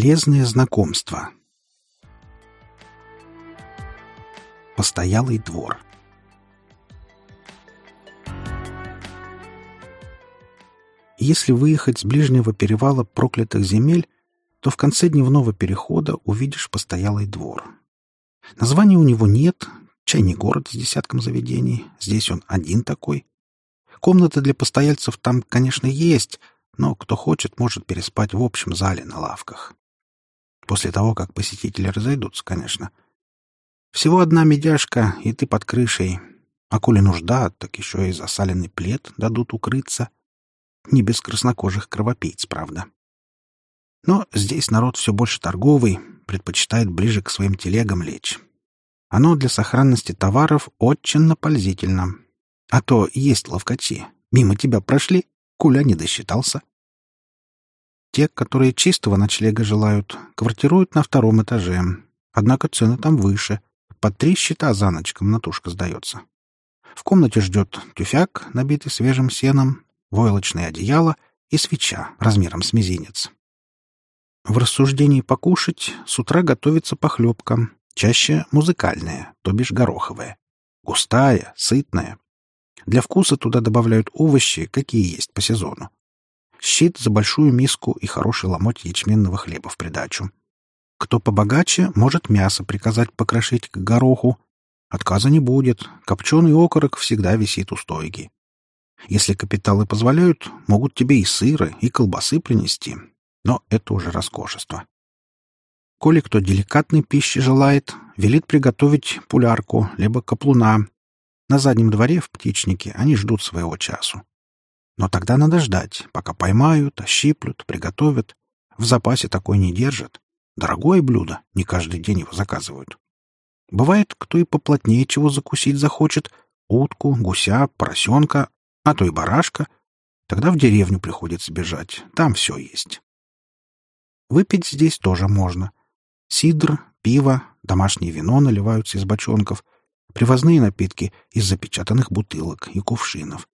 Полезные знакомства. Постоялый двор. Если выехать с ближнего перевала проклятых земель, то в конце дневного перехода увидишь постоялый двор. Названия у него нет, чай не город с десятком заведений, здесь он один такой. Комнаты для постояльцев там, конечно, есть, но кто хочет, может переспать в общем зале на лавках. После того, как посетители разойдутся, конечно. Всего одна медяшка, и ты под крышей. А коли нужда, так еще и засаленный плед дадут укрыться. Не без краснокожих кровопийц, правда. Но здесь народ все больше торговый, предпочитает ближе к своим телегам лечь. Оно для сохранности товаров очень напользительно. А то есть ловкачи. Мимо тебя прошли, куля не досчитался. Те, которые чистого ночлега желают, квартируют на втором этаже. Однако цены там выше. По три счета за ночь комнатушка сдается. В комнате ждет тюфяк, набитый свежим сеном, войлочное одеяло и свеча размером с мизинец. В рассуждении покушать с утра готовится похлебка, чаще музыкальная, то бишь гороховая. Густая, сытная. Для вкуса туда добавляют овощи, какие есть по сезону. Щит за большую миску и хороший ломоть ячменного хлеба в придачу. Кто побогаче, может мясо приказать покрошить к гороху. Отказа не будет, копченый окорок всегда висит у стойки. Если капиталы позволяют, могут тебе и сыра, и колбасы принести, но это уже роскошество. Коли кто деликатной пищи желает, велит приготовить пулярку, либо каплуна. На заднем дворе в птичнике они ждут своего часу. Но тогда надо ждать, пока поймают, ощиплют, приготовят. В запасе такой не держат. Дорогое блюдо, не каждый день его заказывают. Бывает, кто и поплотнее чего закусить захочет. Утку, гуся, поросенка, а то и барашка. Тогда в деревню приходится бежать. Там все есть. Выпить здесь тоже можно. Сидр, пиво, домашнее вино наливаются из бочонков, привозные напитки из запечатанных бутылок и кувшинов.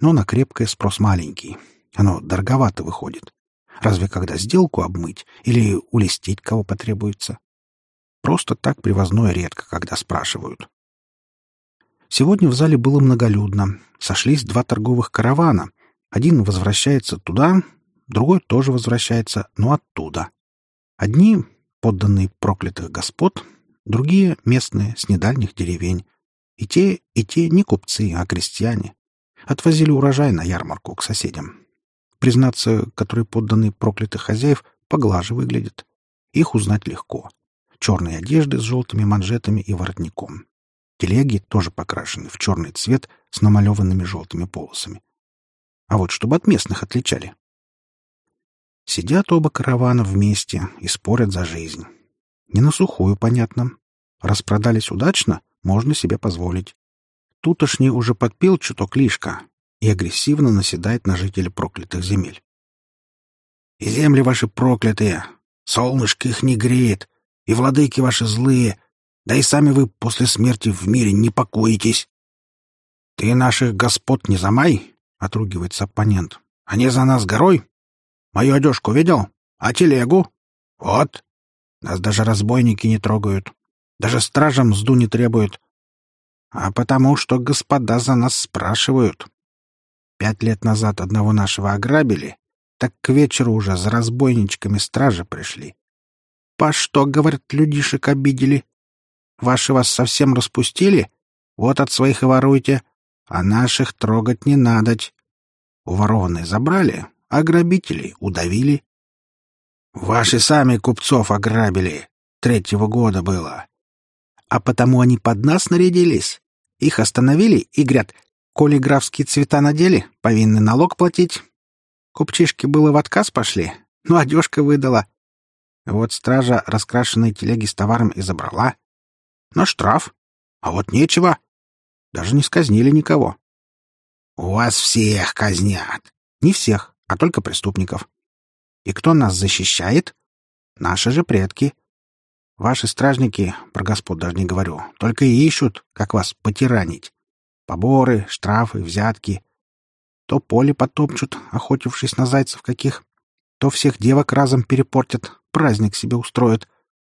Но на крепкое спрос маленький. Оно дороговато выходит. Разве когда сделку обмыть или улестить кого потребуется? Просто так привозное редко, когда спрашивают. Сегодня в зале было многолюдно. Сошлись два торговых каравана. Один возвращается туда, другой тоже возвращается, но оттуда. Одни — подданные проклятых господ, другие — местные, с недальних деревень. И те, и те не купцы, а крестьяне. Отвозили урожай на ярмарку к соседям. Признаться, которые подданные проклятых хозяев поглаже выглядят. Их узнать легко. Черные одежды с желтыми манжетами и воротником. Телеги тоже покрашены в черный цвет с намалеванными желтыми полосами. А вот чтобы от местных отличали. Сидят оба каравана вместе и спорят за жизнь. Не на сухую, понятно. Распродались удачно, можно себе позволить. Тутошний уже подпил чуток лишка и агрессивно наседает на жителей проклятых земель. «И земли ваши проклятые! Солнышко их не греет, и владыки ваши злые, да и сами вы после смерти в мире не покоитесь!» «Ты наших господ не замай!» — отругивается оппонент. «Они за нас горой, Мою одежку видел? А телегу? Вот. Нас даже разбойники не трогают. Даже стражам мзду не требуют. А потому что господа за нас спрашивают. Пять лет назад одного нашего ограбили, так к вечеру уже за разбойничками стражи пришли. По что, говорят, людишек обидели? Ваши вас совсем распустили? Вот от своих и воруйте, а наших трогать не надоть. Уворованные забрали, а грабителей удавили. Ваши сами купцов ограбили. Третьего года было. А потому они под нас нарядились. Их остановили и говорят, коли графские цвета надели, повинны налог платить. Купчишки было в отказ пошли, но одежка выдала. Вот стража раскрашенные телеги с товаром и забрала. Но штраф. А вот нечего. Даже не сказнили никого. — У вас всех казнят. — Не всех а только преступников. И кто нас защищает? Наши же предки. Ваши стражники, про господ даже не говорю, только и ищут, как вас потиранить. Поборы, штрафы, взятки. То поле потопчут, охотившись на зайцев каких, То всех девок разом перепортят, праздник себе устроят.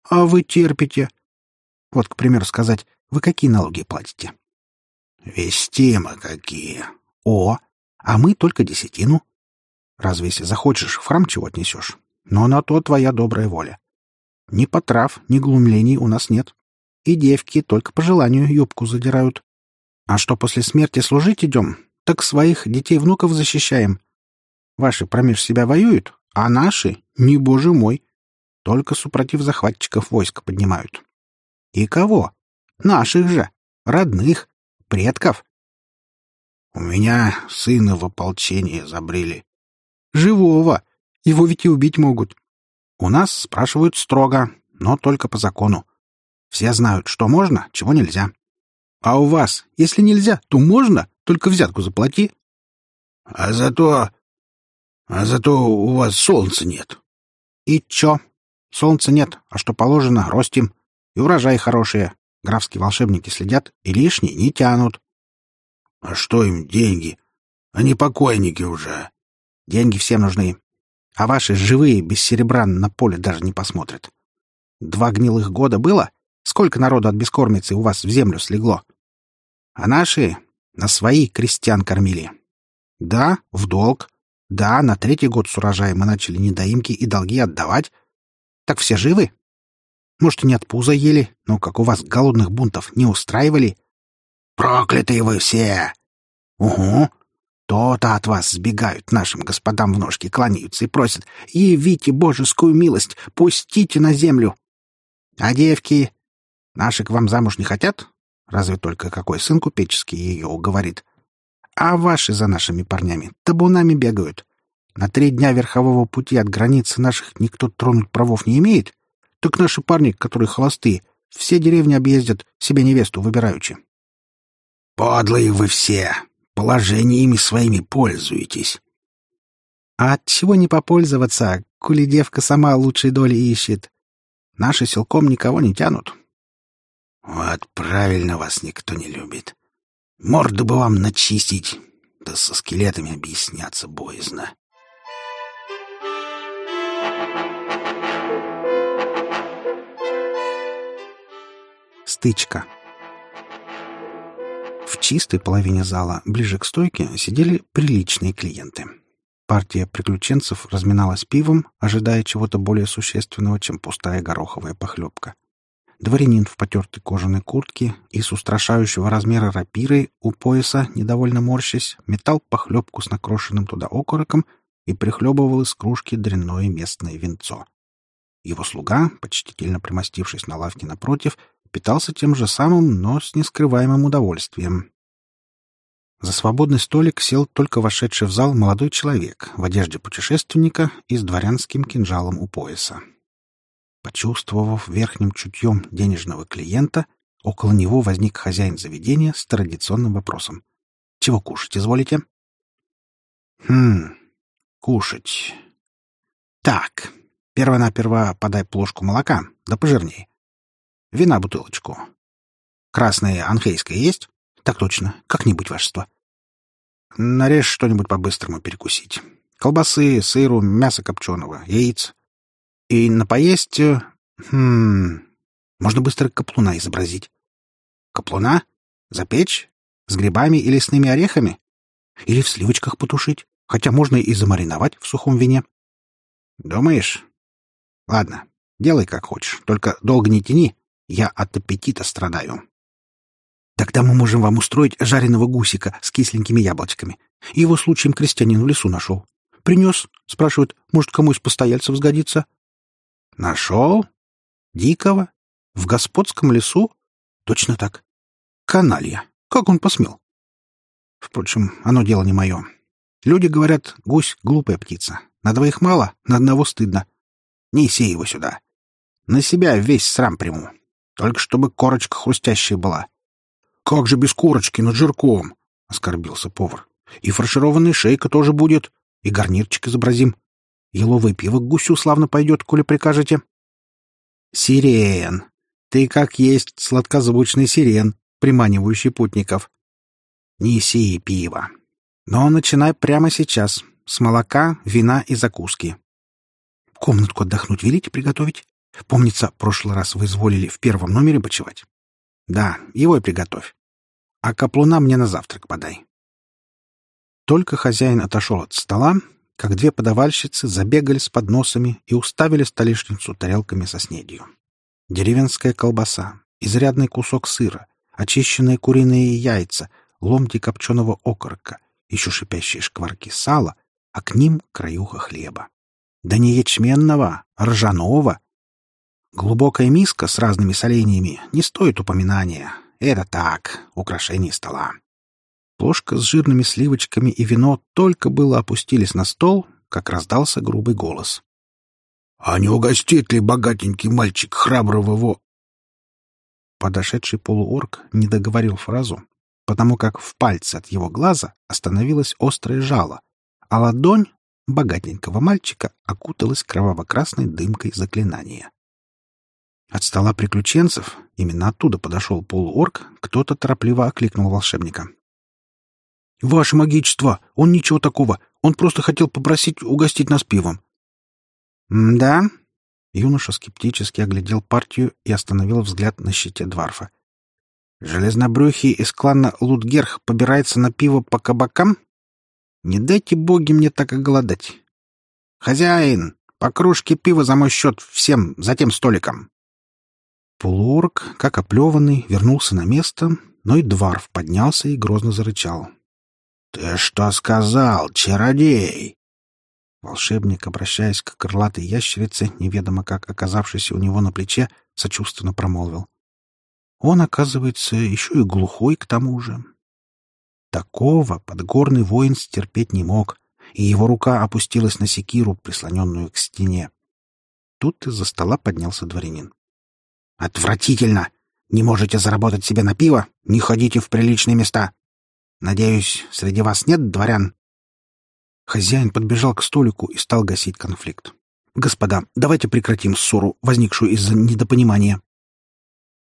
А вы терпите. Вот, к примеру, сказать, вы какие налоги платите? Вести мы какие. О, а мы только десятину. Разве если захочешь, в храм чего отнесешь? Но на то твоя добрая воля. Ни потрав, ни глумлений у нас нет. И девки только по желанию юбку задирают. А что после смерти служить идем, так своих детей-внуков защищаем. Ваши промеж себя воюют, а наши, не боже мой, только супротив захватчиков войск поднимают. И кого? Наших же, родных, предков. У меня сына в ополчение забрили. Живого. Его ведь и убить могут. У нас спрашивают строго, но только по закону. Все знают, что можно, чего нельзя. А у вас, если нельзя, то можно, только взятку заплати. А зато... А зато у вас солнца нет. И чё? Солнца нет, а что положено, ростим. И урожай хорошие. Графские волшебники следят и лишние не тянут. А что им деньги? Они покойники уже. Деньги всем нужны. А ваши живые без серебра на поле даже не посмотрят. Два гнилых года было? Сколько народу от бескормицы у вас в землю слегло? А наши на свои крестьян кормили. Да, в долг. Да, на третий год с урожая мы начали недоимки и долги отдавать. Так все живы? Может, не от пуза ели, но как у вас голодных бунтов не устраивали? Проклятые вы все! Угу. То-то от вас сбегают, нашим господам в ножки кланяются и просят «Явите божескую милость, пустите на землю». А девки наши к вам замуж не хотят? Разве только какой сын купеческий ее уговорит. А ваши за нашими парнями табунами бегают. На три дня верхового пути от границы наших никто тронуть правов не имеет. Так наши парни, которые холостые, все деревни объездят, себе невесту выбираючи. Подлые вы все! Положениями своими пользуетесь. А от чего не попользоваться, коли девка сама лучшей доли ищет? Наши силком никого не тянут. Вот правильно вас никто не любит. Морду бы вам начистить, да со скелетами объясняться боязно. Стычка. В чистой половине зала, ближе к стойке, сидели приличные клиенты. Партия приключенцев разминалась пивом, ожидая чего-то более существенного, чем пустая гороховая похлебка. Дворянин в потертой кожаной куртке и с устрашающего размера рапирой у пояса, недовольно морщась, метал похлебку с накрошенным туда окороком и прихлебывал из кружки дрянное местное винцо. Его слуга, почтительно примостившись на лавке напротив, питался тем же самым, но с нескрываемым удовольствием. За свободный столик сел только вошедший в зал молодой человек в одежде путешественника и с дворянским кинжалом у пояса. Почувствовав верхним чутьем денежного клиента, около него возник хозяин заведения с традиционным вопросом. «Чего кушать изволите?» «Хм, кушать. Так, перво-наперво подай плошку молока, да пожирнее. Вина бутылочку. Красное анхейское есть? Так точно, как-нибудь, вашество. Нарежь что-нибудь по-быстрому перекусить. Колбасы, сыру, мясо копченого, яиц. И на поесть... Э, хм... Можно быстро каплуна изобразить. Каплуна? Запечь? С грибами и лесными орехами? Или в сливочках потушить? Хотя можно и замариновать в сухом вине. Думаешь? Ладно, делай как хочешь, только долго не тяни. Я от аппетита страдаю. Тогда мы можем вам устроить жареного гусика с кисленькими яблочками. Его случаем крестьянин в лесу нашел. Принес, спрашивает, может, кому из постояльцев сгодится. Нашел? Дикого? В господском лесу? Точно так. Каналья. Как он посмел? Впрочем, оно дело не мое. Люди говорят, гусь — глупая птица. На двоих мало, на одного стыдно. Не сей его сюда. На себя весь срам приму. Только чтобы корочка хрустящая была. — Как же без корочки над жирком? — оскорбился повар. — И фаршированная шейка тоже будет, и гарнирчик изобразим. Еловое пиво к гусю славно пойдет, коли прикажете. Сирен. Ты как есть сладкозвучный сирен, приманивающий путников. Неси пиво. Но начинай прямо сейчас, с молока, вина и закуски. Комнатку отдохнуть велите приготовить? Помнится, прошлый раз вы изволили в первом номере почевать. Да, его и приготовь. А каплуна мне на завтрак подай. Только хозяин отошел от стола, как две подавальщицы забегали с подносами и уставили столешницу тарелками со снедью. Деревенская колбаса, изрядный кусок сыра, очищенные куриные яйца, ломти копченого окорока, еще шипящие шкварки сала, а к ним краюха хлеба. Да не ячменного, а ржаного. Глубокая миска с разными соленьями не стоит упоминания. Это так, украшение стола. Плошка с жирными сливочками и вино только было опустились на стол, как раздался грубый голос. — А не угостит ли богатенький мальчик храброго во... Подошедший полуорг не договорил фразу, потому как в пальце от его глаза остановилось острое жало, а ладонь богатенького мальчика окуталась кроваво-красной дымкой заклинания. От стола приключенцев, именно оттуда подошел полуорг, кто-то торопливо окликнул волшебника. — Ваше магичество! Он ничего такого! Он просто хотел попросить угостить нас пивом. — Да? Юноша скептически оглядел партию и остановил взгляд на щите Дварфа. Железнобрюхий из клана Лутгерх побирается на пиво по кабакам? Не дайте боги мне так оголодать. Хозяин, по кружке пива за мой счет всем за тем столиком. Полуорг, как оплеванный, вернулся на место, но и Дварф поднялся и грозно зарычал. — Ты что сказал, чародей? Волшебник, обращаясь к крылатой ящерице, неведомо как оказавшейся у него на плече, сочувственно промолвил. Он, оказывается, еще и глухой к тому же. Такого подгорный воин стерпеть не мог, и его рука опустилась на секиру, прислоненную к стене. Тут из-за стола поднялся дворянин. «Отвратительно! Не можете заработать себе на пиво? Не ходите в приличные места! Надеюсь, среди вас нет дворян?» Хозяин подбежал к столику и стал гасить конфликт. «Господа, давайте прекратим ссору, возникшую из-за недопонимания.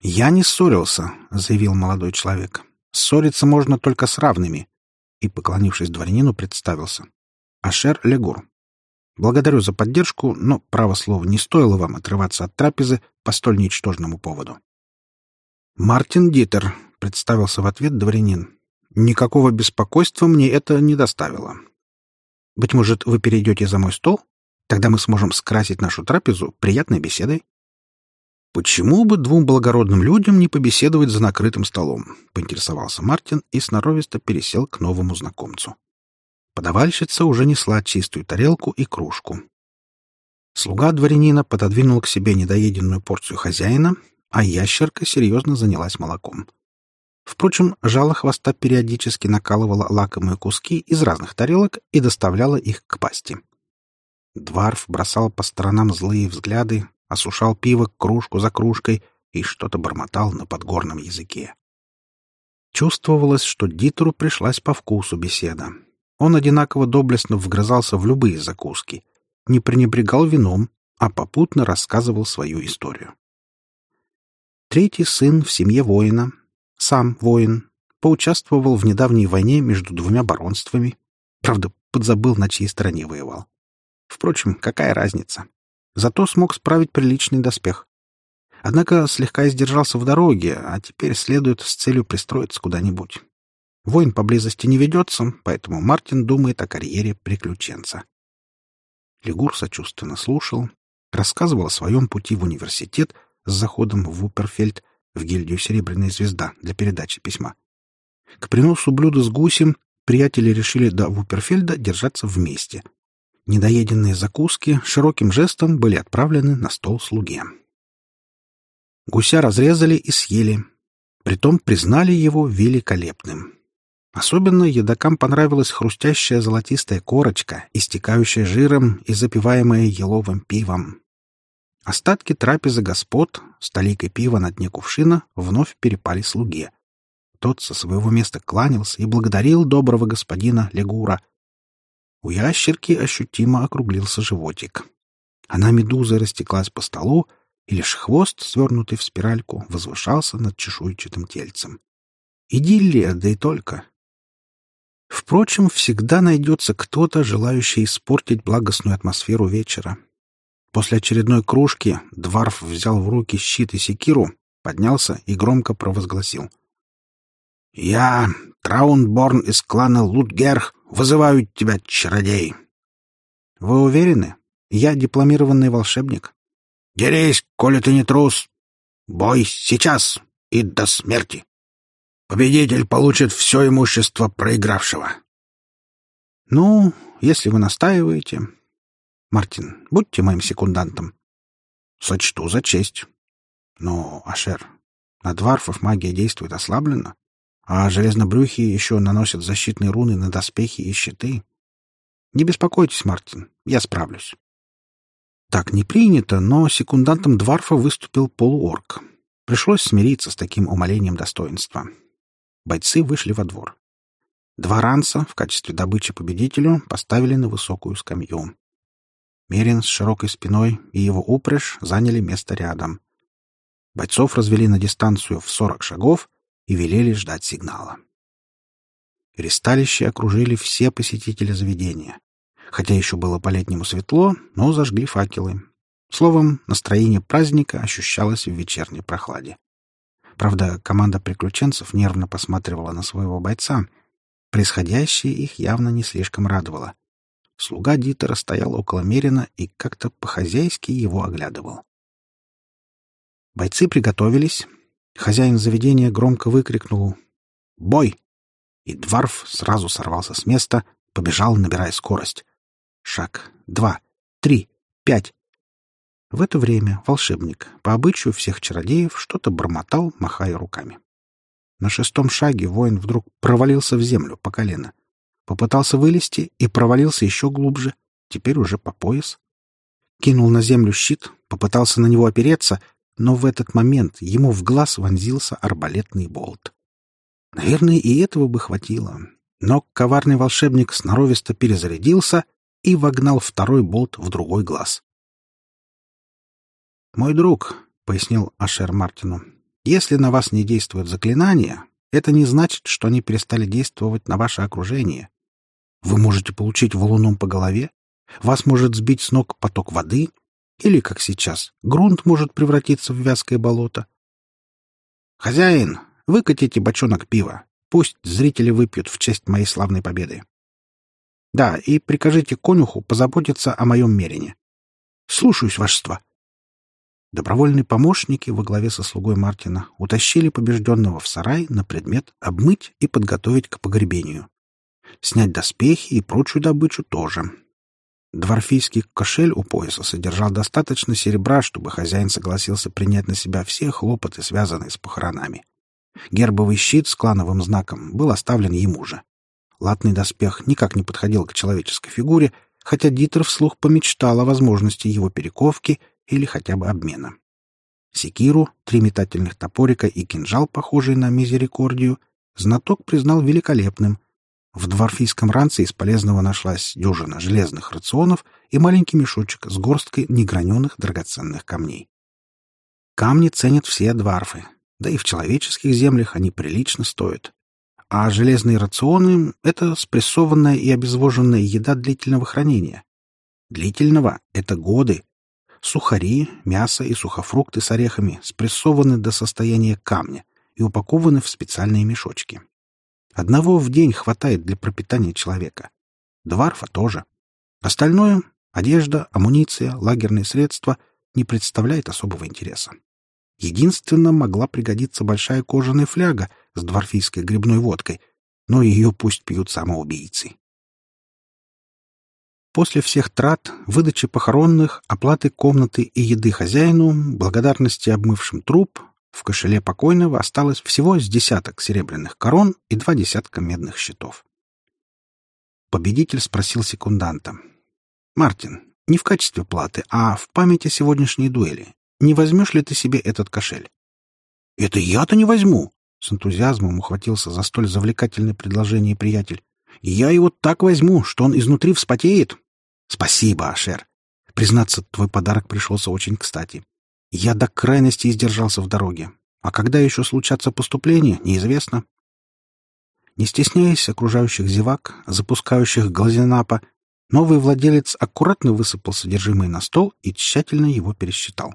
«Я не ссорился», — заявил молодой человек. «Ссориться можно только с равными». И, поклонившись дворянину, представился. «Ашер Легур. Благодарю за поддержку, но, право слово, не стоило вам отрываться от трапезы по столь ничтожному поводу». «Мартин Дитер», — представился в ответ дворянин. «Никакого беспокойства мне это не доставило. Быть может, вы перейдете за мой стол? Тогда мы сможем скрасить нашу трапезу приятной беседой». «Почему бы двум благородным людям не побеседовать за накрытым столом?» — поинтересовался Мартин и сноровисто пересел к новому знакомцу. Подавальщица уже несла чистую тарелку и кружку. Слуга дворянина пододвинул к себе недоеденную порцию хозяина, а ящерка серьезно занялась молоком. Впрочем, жало хвоста периодически накалывала лакомые куски из разных тарелок и доставляла их к пасти. Дварф бросал по сторонам злые взгляды, осушал пиво кружку за кружкой и что-то бормотал на подгорном языке. Чувствовалось, что Дитеру пришлась по вкусу беседа. Он одинаково доблестно вгрызался в любые закуски, не пренебрегал вином, а попутно рассказывал свою историю. Третий сын в семье воина, сам воин, поучаствовал в недавней войне между двумя баронствами. Правда, подзабыл, на чьей стороне воевал. Впрочем, какая разница? Зато смог справить приличный доспех. Однако слегка издержался в дороге, а теперь следует с целью пристроиться куда-нибудь. Войн поблизости не ведется, поэтому Мартин думает о карьере приключенца. Лигур сочувственно слушал, рассказывал о своем пути в университет с заходом в Уперфельд в гильдию «Серебряная звезда» для передачи письма. К приносу блюда с гусем приятели решили до Вуперфельда держаться вместе, Недоеденные закуски широким жестом были отправлены на стол слуге. Гуся разрезали и съели. Притом признали его великолепным. Особенно едокам понравилась хрустящая золотистая корочка, истекающая жиром и запиваемая еловым пивом. Остатки трапезы господ, столикой пива на дне кувшина, вновь перепали слуге. Тот со своего места кланялся и благодарил доброго господина Легура — у ящерки ощутимо округлился животик. Она медузой растеклась по столу, и лишь хвост, свернутый в спиральку, возвышался над чешуйчатым тельцем. Идиллия, да и только. Впрочем, всегда найдется кто-то, желающий испортить благостную атмосферу вечера. После очередной кружки Дварф взял в руки щит и секиру, поднялся и громко провозгласил. «Я, Траунборн из клана Лутгерх, вызываю тебя, чародей!» «Вы уверены? Я дипломированный волшебник». «Дерись, коли ты не трус! Бой сейчас и до смерти! Победитель получит все имущество проигравшего!» «Ну, если вы настаиваете...» «Мартин, будьте моим секундантом». «Сочту за честь». «Но, Ашер, на дварфов магия действует ослабленно, а железнобрюхи еще наносят защитные руны на доспехи и щиты. Не беспокойтесь, Мартин, я справлюсь». Так не принято, но секундантом Дварфа выступил полуорк. Пришлось смириться с таким умолением достоинства. Бойцы вышли во двор. Два ранца в качестве добычи победителю поставили на высокую скамью. Мерин с широкой спиной и его упряжь заняли место рядом. Бойцов развели на дистанцию в сорок шагов и велели ждать сигнала. Ресталище окружили все посетители заведения. Хотя еще было по-летнему светло, но зажгли факелы. Словом, настроение праздника ощущалось в вечерней прохладе. Правда, команда приключенцев нервно посматривала на своего бойца. Происходящее их явно не слишком радовало. Слуга Дитера стоял около Мерина и как-то по-хозяйски его оглядывал. Бойцы приготовились. Хозяин заведения громко выкрикнул «Бой!» И Дварф сразу сорвался с места, побежал, набирая скорость. Шаг, два, три, пять. В это время волшебник, по обычаю всех чародеев, что-то бормотал, махая руками. На шестом шаге воин вдруг провалился в землю по колено. Попытался вылезти и провалился еще глубже, теперь уже по пояс. Кинул на землю щит, попытался на него опереться, но в этот момент ему в глаз вонзился арбалетный болт. Наверное, и этого бы хватило. Но коварный волшебник сноровисто перезарядился и вогнал второй болт в другой глаз. «Мой друг», — пояснил Ашер Мартину, — «если на вас не действует заклинание, это не значит, что они перестали действовать на ваше окружение. Вы можете получить валуном по голове, вас может сбить с ног поток воды, или, как сейчас, грунт может превратиться в вязкое болото. «Хозяин, выкатите бочонок пива. Пусть зрители выпьют в честь моей славной победы. Да, и прикажите конюху позаботиться о моем мерине. Слушаюсь, вашество. Добровольные помощники во главе со слугой Мартина утащили побежденного в сарай на предмет обмыть и подготовить к погребению. Снять доспехи и прочую добычу тоже. Дворфийский кошель у пояса содержал достаточно серебра, чтобы хозяин согласился принять на себя все хлопоты, связанные с похоронами. Гербовый щит с клановым знаком был оставлен ему же. Латный доспех никак не подходил к человеческой фигуре, хотя Дитер вслух помечтал о возможности его перековки или хотя бы обмена. Секиру, три метательных топорика и кинжал, похожий на мизерикордию, знаток признал великолепным. В дворфийском ранце из полезного нашлась дюжина железных рационов и маленький мешочек с горсткой неграненых драгоценных камней. Камни ценят все дварфы, да и в человеческих землях они прилично стоят а железные рационы — это спрессованная и обезвоженная еда длительного хранения. Длительного — это годы. Сухари, мясо и сухофрукты с орехами спрессованы до состояния камня и упакованы в специальные мешочки. Одного в день хватает для пропитания человека. Дварфа тоже. Остальное — одежда, амуниция, лагерные средства — не представляет особого интереса. Единственно могла пригодиться большая кожаная фляга с дворфийской грибной водкой, но ее пусть пьют самоубийцы. После всех трат, выдачи похоронных, оплаты комнаты и еды хозяину, благодарности обмывшим труп, в кошеле покойного осталось всего с десяток серебряных корон и два десятка медных щитов. Победитель спросил секунданта. «Мартин, не в качестве платы, а в память о сегодняшней дуэли. Не возьмешь ли ты себе этот кошель? — Это я-то не возьму! — с энтузиазмом ухватился за столь завлекательное предложение приятель. — Я его так возьму, что он изнутри вспотеет. — Спасибо, Ашер. Признаться, твой подарок пришелся очень кстати. Я до крайности издержался в дороге. А когда еще случатся поступления, неизвестно. Не стесняясь окружающих зевак, запускающих глазенапа, Новый владелец аккуратно высыпал содержимое на стол и тщательно его пересчитал.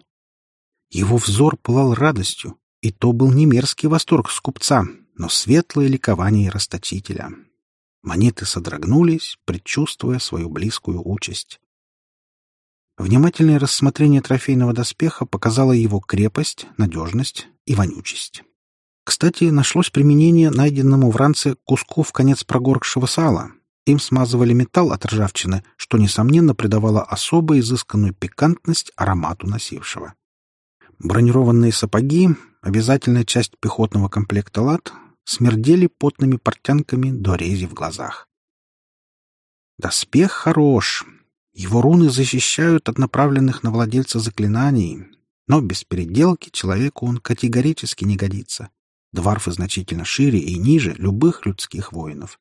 Его взор пылал радостью, и то был не мерзкий восторг скупца, но светлое ликование расточителя. Монеты содрогнулись, предчувствуя свою близкую участь. Внимательное рассмотрение трофейного доспеха показало его крепость, надежность и вонючесть. Кстати, нашлось применение найденному в ранце куску в конец прогоркшего сала. Им смазывали металл от ржавчины, что, несомненно, придавало особо изысканную пикантность аромату носившего. Бронированные сапоги, обязательная часть пехотного комплекта лад, смердели потными портянками до рези в глазах. Доспех хорош. Его руны защищают от направленных на владельца заклинаний, но без переделки человеку он категорически не годится. Дварфы значительно шире и ниже любых людских воинов.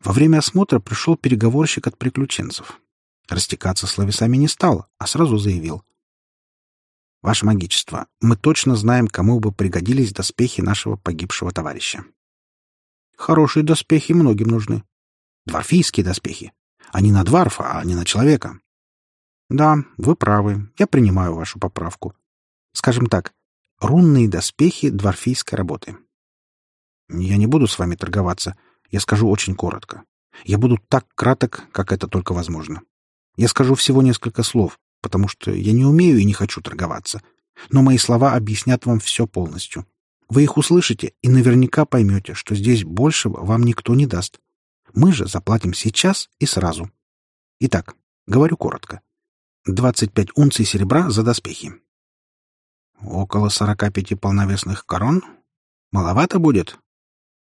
Во время осмотра пришел переговорщик от приключенцев. Растекаться словесами не стал, а сразу заявил. «Ваше магичество, мы точно знаем, кому бы пригодились доспехи нашего погибшего товарища». «Хорошие доспехи многим нужны. Дворфийские доспехи. Они на дварфа, а не на человека». «Да, вы правы. Я принимаю вашу поправку. Скажем так, Рунные доспехи дворфийской работы. Я не буду с вами торговаться. Я скажу очень коротко. Я буду так краток, как это только возможно. Я скажу всего несколько слов, потому что я не умею и не хочу торговаться. Но мои слова объяснят вам все полностью. Вы их услышите и наверняка поймете, что здесь большего вам никто не даст. Мы же заплатим сейчас и сразу. Итак, говорю коротко. 25 унций серебра за доспехи. Около сорока пяти полновесных корон? Маловато будет?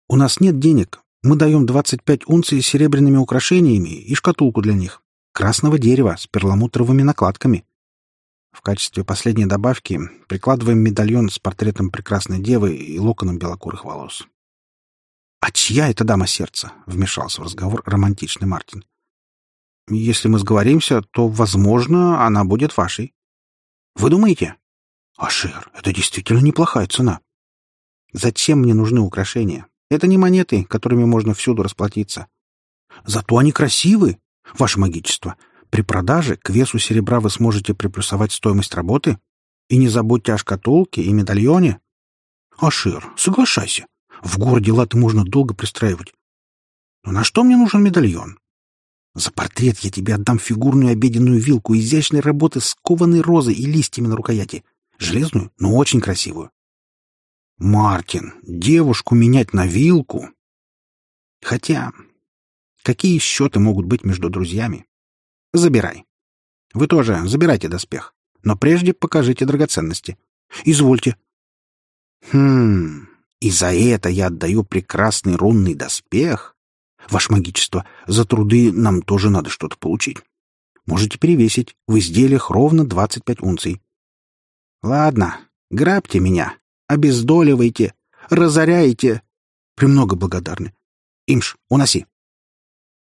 У нас нет денег. Мы даем двадцать пять унций серебряными украшениями и шкатулку для них. Красного дерева с перламутровыми накладками. В качестве последней добавки прикладываем медальон с портретом прекрасной девы и локоном белокурых волос. «А чья это дама сердца?» — вмешался в разговор романтичный Мартин. «Если мы сговоримся, то, возможно, она будет вашей». «Вы думаете?» Ашер, это действительно неплохая цена. Зачем мне нужны украшения? Это не монеты, которыми можно всюду расплатиться. Зато они красивы. Ваше магичество, при продаже к весу серебра вы сможете приплюсовать стоимость работы. И не забудьте о шкатулке и медальоне. Ашир, соглашайся. В городе латы можно долго пристраивать. Но на что мне нужен медальон? За портрет я тебе отдам фигурную обеденную вилку изящной работы с кованой розой и листьями на рукояти. Железную, но очень красивую. Мартин, девушку менять на вилку? Хотя, какие счеты могут быть между друзьями? Забирай. Вы тоже забирайте доспех, но прежде покажите драгоценности. Извольте. Хм, и за это я отдаю прекрасный рунный доспех? Ваше магичество, за труды нам тоже надо что-то получить. Можете перевесить. В изделиях ровно 25 унций. Ладно, грабьте меня, обездоливайте, разоряйте. Премного благодарны. Имш, уноси.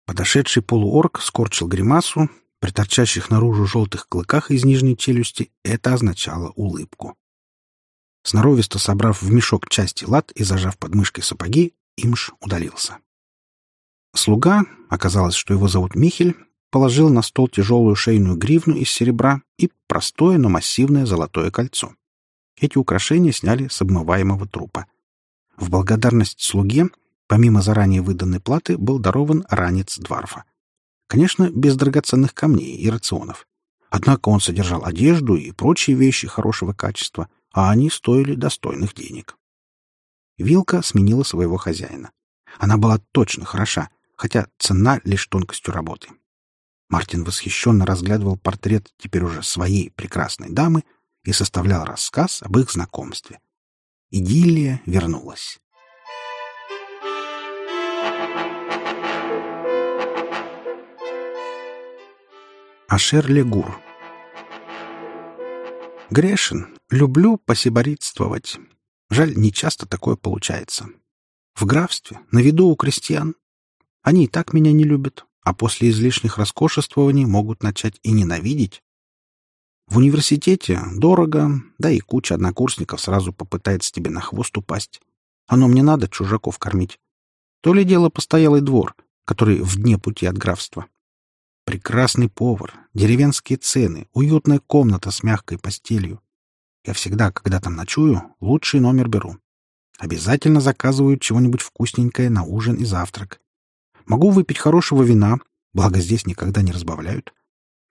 Подошедший полуорк скорчил гримасу. При торчащих наружу желтых клыках из нижней челюсти это означало улыбку. Сноровисто собрав в мешок части лад и зажав под мышкой сапоги, Имш удалился. Слуга, оказалось, что его зовут Михель, положил на стол тяжелую шейную гривну из серебра и простое, но массивное золотое кольцо. Эти украшения сняли с обмываемого трупа. В благодарность слуге, помимо заранее выданной платы, был дарован ранец Дварфа. Конечно, без драгоценных камней и рационов. Однако он содержал одежду и прочие вещи хорошего качества, а они стоили достойных денег. Вилка сменила своего хозяина. Она была точно хороша, хотя цена лишь тонкостью работы. Мартин восхищенно разглядывал портрет теперь уже своей прекрасной дамы и составлял рассказ об их знакомстве. Идиллия вернулась. Ашер Легур Грешен. Люблю посиборитствовать. Жаль, не часто такое получается. В графстве, на виду у крестьян. Они и так меня не любят, а после излишних роскошествований могут начать и ненавидеть. В университете дорого, да и куча однокурсников сразу попытается тебе на хвост упасть. Оно мне надо чужаков кормить. То ли дело постоялый двор, который в дне пути от графства. Прекрасный повар, деревенские цены, уютная комната с мягкой постелью. Я всегда, когда там ночую, лучший номер беру. Обязательно заказываю чего-нибудь вкусненькое на ужин и завтрак. Могу выпить хорошего вина, благо здесь никогда не разбавляют.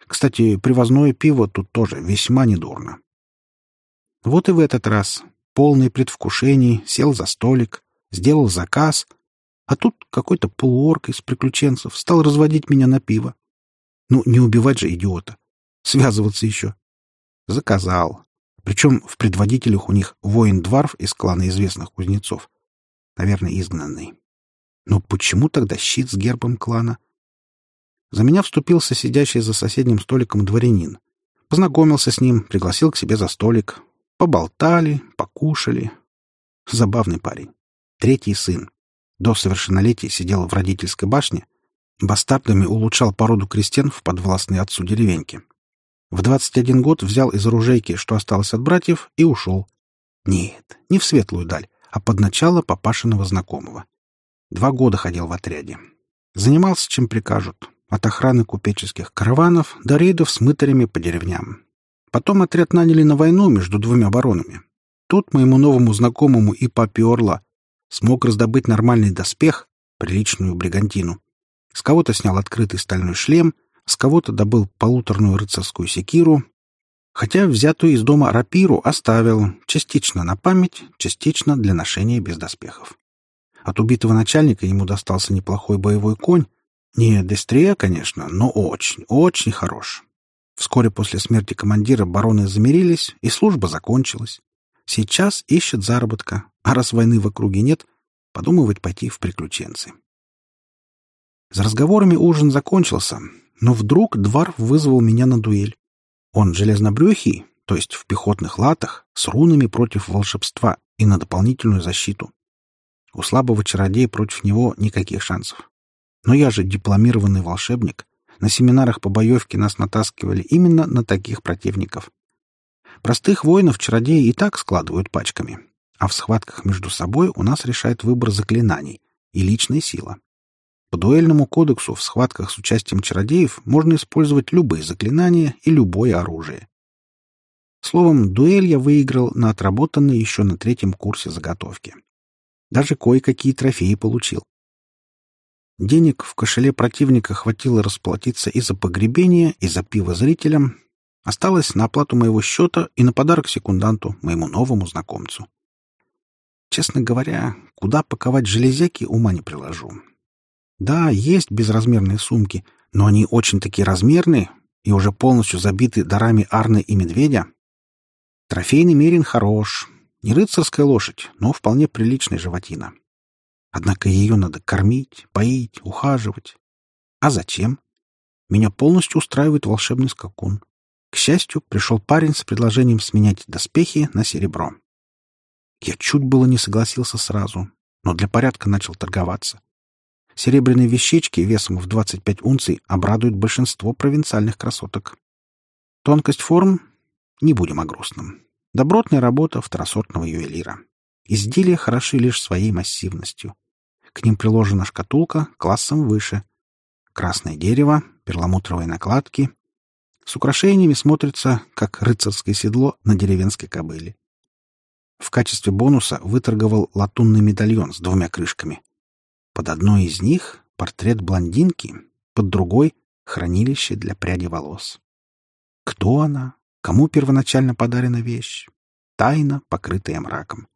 Кстати, привозное пиво тут тоже весьма недурно. Вот и в этот раз, полный предвкушений, сел за столик, сделал заказ, а тут какой-то полуорк из приключенцев стал разводить меня на пиво. Ну, не убивать же идиота. Связываться еще. Заказал. Причем в предводителях у них воин-дварф из клана известных кузнецов. Наверное, изгнанный. Но почему тогда щит с гербом клана? За меня вступился сидящий за соседним столиком дворянин. Познакомился с ним, пригласил к себе за столик. Поболтали, покушали. Забавный парень. Третий сын. До совершеннолетия сидел в родительской башне. Бастардами улучшал породу крестьян в подвластной отцу деревеньке. В 21 год взял из оружейки, что осталось от братьев, и ушел. Нет, не в светлую даль, а под начало папашиного знакомого. Два года ходил в отряде. Занимался, чем прикажут. От охраны купеческих караванов до рейдов с мытарями по деревням. Потом отряд наняли на войну между двумя баронами. Тут моему новому знакомому и папе Орла смог раздобыть нормальный доспех, приличную бригантину. С кого-то снял открытый стальной шлем, с кого-то добыл полуторную рыцарскую секиру, хотя взятую из дома рапиру оставил, частично на память, частично для ношения без доспехов. От убитого начальника ему достался неплохой боевой конь, не Дестрия, конечно, но очень, очень хорош. Вскоре после смерти командира бароны замирились, и служба закончилась. Сейчас ищет заработка, а раз войны в округе нет, подумывает пойти в приключенцы. За разговорами ужин закончился, но вдруг Дварф вызвал меня на дуэль. Он железнобрюхий, то есть в пехотных латах, с рунами против волшебства и на дополнительную защиту. У слабого чародея против него никаких шансов. Но я же дипломированный волшебник. На семинарах по боевке нас натаскивали именно на таких противников. Простых воинов чародеи и так складывают пачками, а в схватках между собой у нас решает выбор заклинаний и личная сила. По дуэльному кодексу в схватках с участием чародеев можно использовать любые заклинания и любое оружие. Словом, дуэль я выиграл на отработанной еще на третьем курсе заготовки. Даже кое-какие трофеи получил. Денег в кошеле противника хватило расплатиться и за погребение, и за пиво зрителям. Осталось на оплату моего счета и на подарок секунданту, моему новому знакомцу. Честно говоря, куда паковать железяки, ума не приложу. Да, есть безразмерные сумки, но они очень-таки размерные и уже полностью забиты дарами Арны и Медведя. Трофейный мерин хорош. Не рыцарская лошадь, но вполне приличная животина. Однако ее надо кормить, поить, ухаживать. А зачем? Меня полностью устраивает волшебный скакун. К счастью, пришел парень с предложением сменять доспехи на серебро. Я чуть было не согласился сразу, но для порядка начал торговаться. Серебряные вещички весом в 25 унций обрадуют большинство провинциальных красоток. Тонкость форм — не будем о грустном. Добротная работа второсортного ювелира. Изделия хороши лишь своей массивностью. К ним приложена шкатулка классом выше. Красное дерево, перламутровые накладки. С украшениями смотрится, как рыцарское седло на деревенской кобыле. В качестве бонуса выторговал латунный медальон с двумя крышками. Под одной из них — портрет блондинки, под другой — хранилище для пряди волос. Кто она? Кому первоначально подарена вещь? Тайна, покрытая мраком.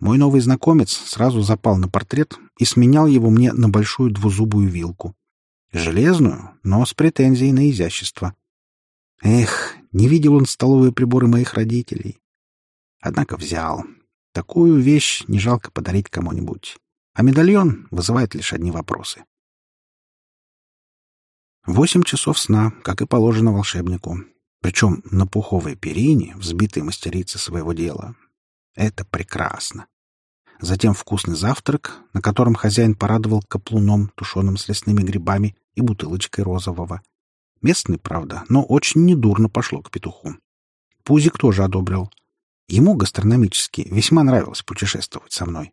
Мой новый знакомец сразу запал на портрет и сменял его мне на большую двузубую вилку. Железную, но с претензией на изящество. Эх, не видел он столовые приборы моих родителей. Однако взял. Такую вещь не жалко подарить кому-нибудь. А медальон вызывает лишь одни вопросы. Восемь часов сна, как и положено волшебнику. Причем на пуховой перине, взбитой мастерицы своего дела, это прекрасно. Затем вкусный завтрак, на котором хозяин порадовал каплуном, тушеным с лесными грибами и бутылочкой розового. Местный, правда, но очень недурно пошло к петуху. Пузик тоже одобрил. Ему гастрономически весьма нравилось путешествовать со мной.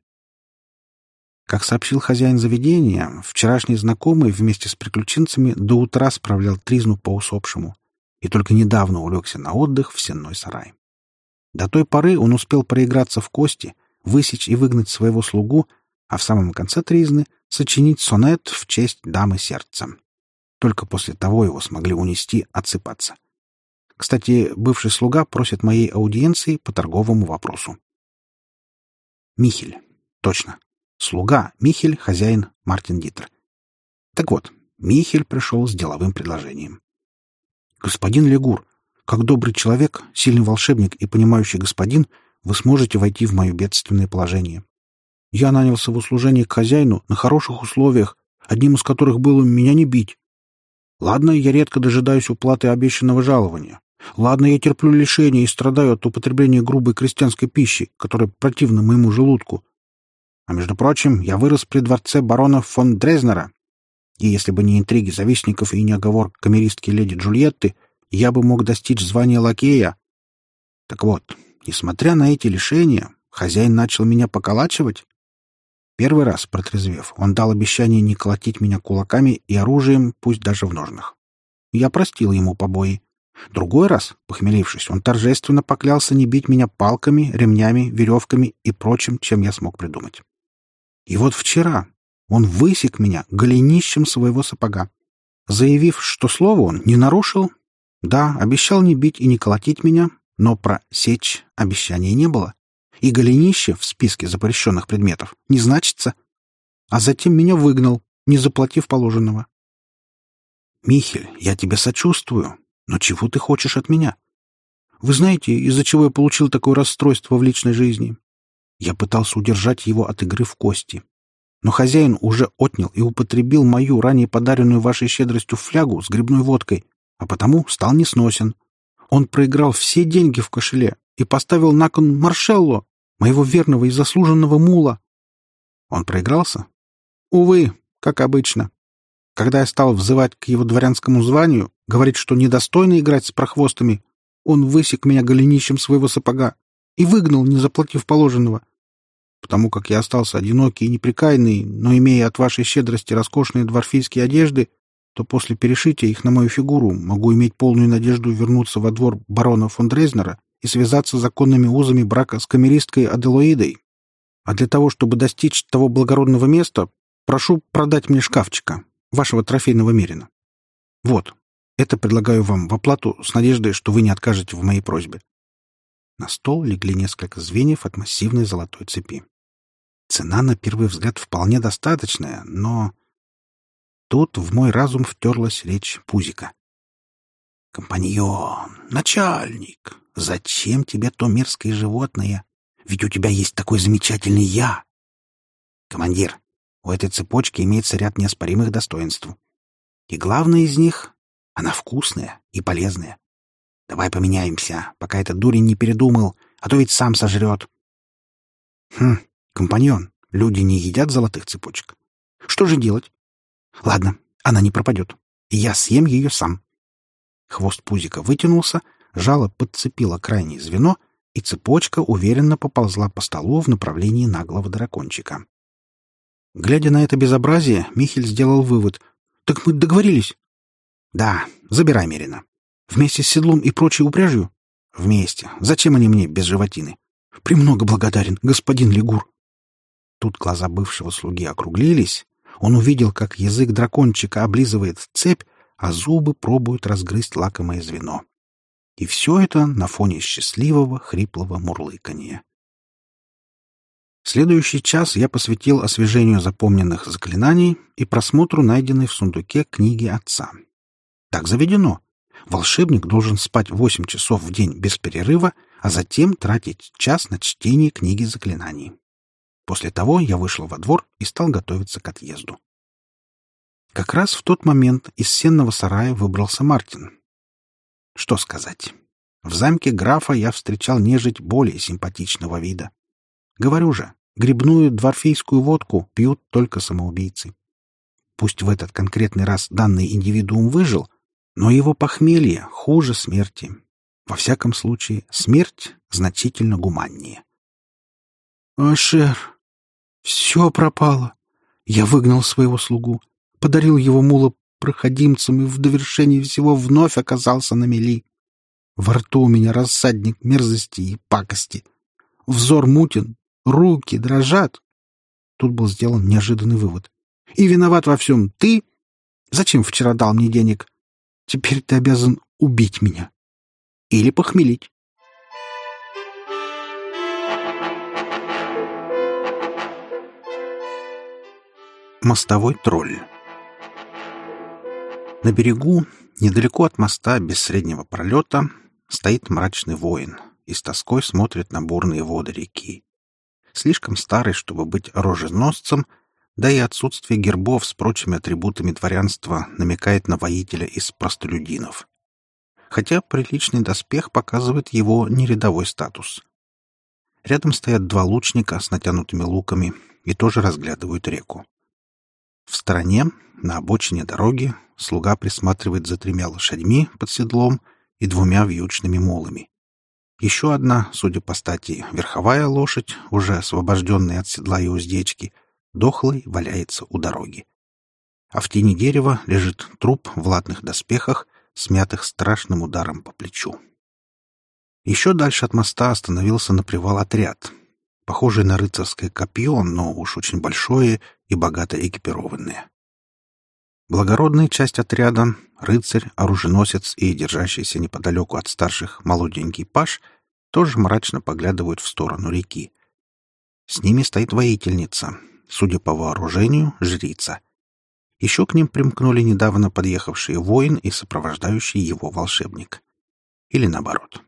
Как сообщил хозяин заведения, вчерашний знакомый вместе с приключенцами до утра справлял тризну по усопшему и только недавно улегся на отдых в сенной сарай. До той поры он успел проиграться в кости, высечь и выгнать своего слугу, а в самом конце тризны сочинить сонет в честь дамы сердца. Только после того его смогли унести отсыпаться. Кстати, бывший слуга просит моей аудиенции по торговому вопросу. Михель. Точно. Слуга Михель, хозяин Мартин Дитер. Так вот, Михель пришел с деловым предложением. «Господин Легур, как добрый человек, сильный волшебник и понимающий господин, вы сможете войти в мое бедственное положение. Я нанялся в услужение к хозяину на хороших условиях, одним из которых было меня не бить. Ладно, я редко дожидаюсь уплаты обещанного жалования. Ладно, я терплю лишения и страдаю от употребления грубой крестьянской пищи, которая противна моему желудку. А между прочим, я вырос при дворце барона фон Дрезнера. И если бы не интриги завистников и не оговор камеристки леди Джульетты, я бы мог достичь звания лакея. Так вот, несмотря на эти лишения, хозяин начал меня поколачивать. Первый раз, протрезвев, он дал обещание не колотить меня кулаками и оружием, пусть даже в ножнах. Я простил ему побои. Другой раз, похмелившись, он торжественно поклялся не бить меня палками, ремнями, веревками и прочим, чем я смог придумать. И вот вчера он высек меня голенищем своего сапога, заявив, что слово он не нарушил. Да, обещал не бить и не колотить меня, но про сечь обещания не было. И голенище в списке запрещенных предметов не значится. А затем меня выгнал, не заплатив положенного. «Михель, я тебе сочувствую, но чего ты хочешь от меня? Вы знаете, из-за чего я получил такое расстройство в личной жизни? Я пытался удержать его от игры в кости. Но хозяин уже отнял и употребил мою ранее подаренную вашей щедростью флягу с грибной водкой, а потому стал несносен. Он проиграл все деньги в кошеле и поставил на кон Маршелло, моего верного и заслуженного мула. Он проигрался? Увы, как обычно. Когда я стал взывать к его дворянскому званию, говорить, что недостойно играть с прохвостами, он высек меня голенищем своего сапога и выгнал, не заплатив положенного. Потому как я остался одинокий и неприкаянный, но имея от вашей щедрости роскошные дворфийские одежды, то после перешития их на мою фигуру могу иметь полную надежду вернуться во двор барона фон Дрезнера и связаться законными узами брака с камеристкой Аделоидой. А для того, чтобы достичь того благородного места, прошу продать мне шкафчика, вашего трофейного мерина. Вот, это предлагаю вам в оплату с надеждой, что вы не откажете в моей просьбе. На стол легли несколько звеньев от массивной золотой цепи. Цена, на первый взгляд, вполне достаточная, но... Тут в мой разум втерлась речь Пузика. «Компаньон, начальник, зачем тебе то мерзкое животное? Ведь у тебя есть такой замечательный я!» «Командир, у этой цепочки имеется ряд неоспоримых достоинств. И главное из них — она вкусная и полезная. Давай поменяемся, пока этот дурень не передумал, а то ведь сам сожрет. Хм, компаньон, люди не едят золотых цепочек. Что же делать? Ладно, она не пропадет. Я съем ее сам. Хвост пузика вытянулся, жало подцепило крайнее звено, и цепочка уверенно поползла по столу в направлении наглого дракончика. Глядя на это безобразие, Михель сделал вывод. «Так мы договорились?» «Да, забирай Мерина. Вместе с седлом и прочей упряжью? Вместе. Зачем они мне без животины? Премного благодарен, господин Лигур. Тут глаза бывшего слуги округлились. Он увидел, как язык дракончика облизывает цепь, а зубы пробуют разгрызть лакомое звено. И все это на фоне счастливого, хриплого мурлыканья. Следующий час я посвятил освежению запомненных заклинаний и просмотру найденной в сундуке книги отца. Так заведено. Волшебник должен спать восемь часов в день без перерыва, а затем тратить час на чтение книги заклинаний. После того я вышел во двор и стал готовиться к отъезду. Как раз в тот момент из сенного сарая выбрался Мартин. Что сказать? В замке графа я встречал нежить более симпатичного вида. Говорю же, грибную дворфийскую водку пьют только самоубийцы. Пусть в этот конкретный раз данный индивидуум выжил, но его похмелье хуже смерти. Во всяком случае, смерть значительно гуманнее. «Ашер, все пропало!» Я выгнал своего слугу, подарил его мула проходимцам и в довершении всего вновь оказался на мели. Во рту у меня рассадник мерзости и пакости. Взор мутен, руки дрожат. Тут был сделан неожиданный вывод. И виноват во всем ты? Зачем вчера дал мне денег? Теперь ты обязан убить меня. Или похмелить. Мостовой тролль На берегу, недалеко от моста без среднего пролета, стоит мрачный воин и с тоской смотрит на бурные воды реки. Слишком старый, чтобы быть роженосцем, да и отсутствие гербов с прочими атрибутами дворянства намекает на воителя из простолюдинов. Хотя приличный доспех показывает его нерядовой статус. Рядом стоят два лучника с натянутыми луками и тоже разглядывают реку. В стороне, на обочине дороги, слуга присматривает за тремя лошадьми под седлом и двумя вьючными молами. Еще одна, судя по стати, верховая лошадь, уже освобожденная от седла и уздечки, дохлой валяется у дороги. А в тени дерева лежит труп в латных доспехах, смятых страшным ударом по плечу. Еще дальше от моста остановился на привал отряд, похожий на рыцарское копье, но уж очень большое и богато экипированное. Благородная часть отряда — рыцарь, оруженосец и держащийся неподалеку от старших молоденький паш — тоже мрачно поглядывают в сторону реки. С ними стоит воительница, судя по вооружению, жрица. Еще к ним примкнули недавно подъехавший воин и сопровождающий его волшебник. Или наоборот.